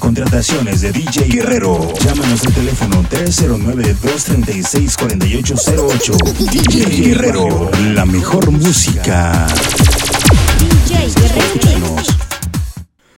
contrataciones de DJ Guerrero. Llámanos al teléfono 309-236-4808. DJ Guerrero, la mejor música.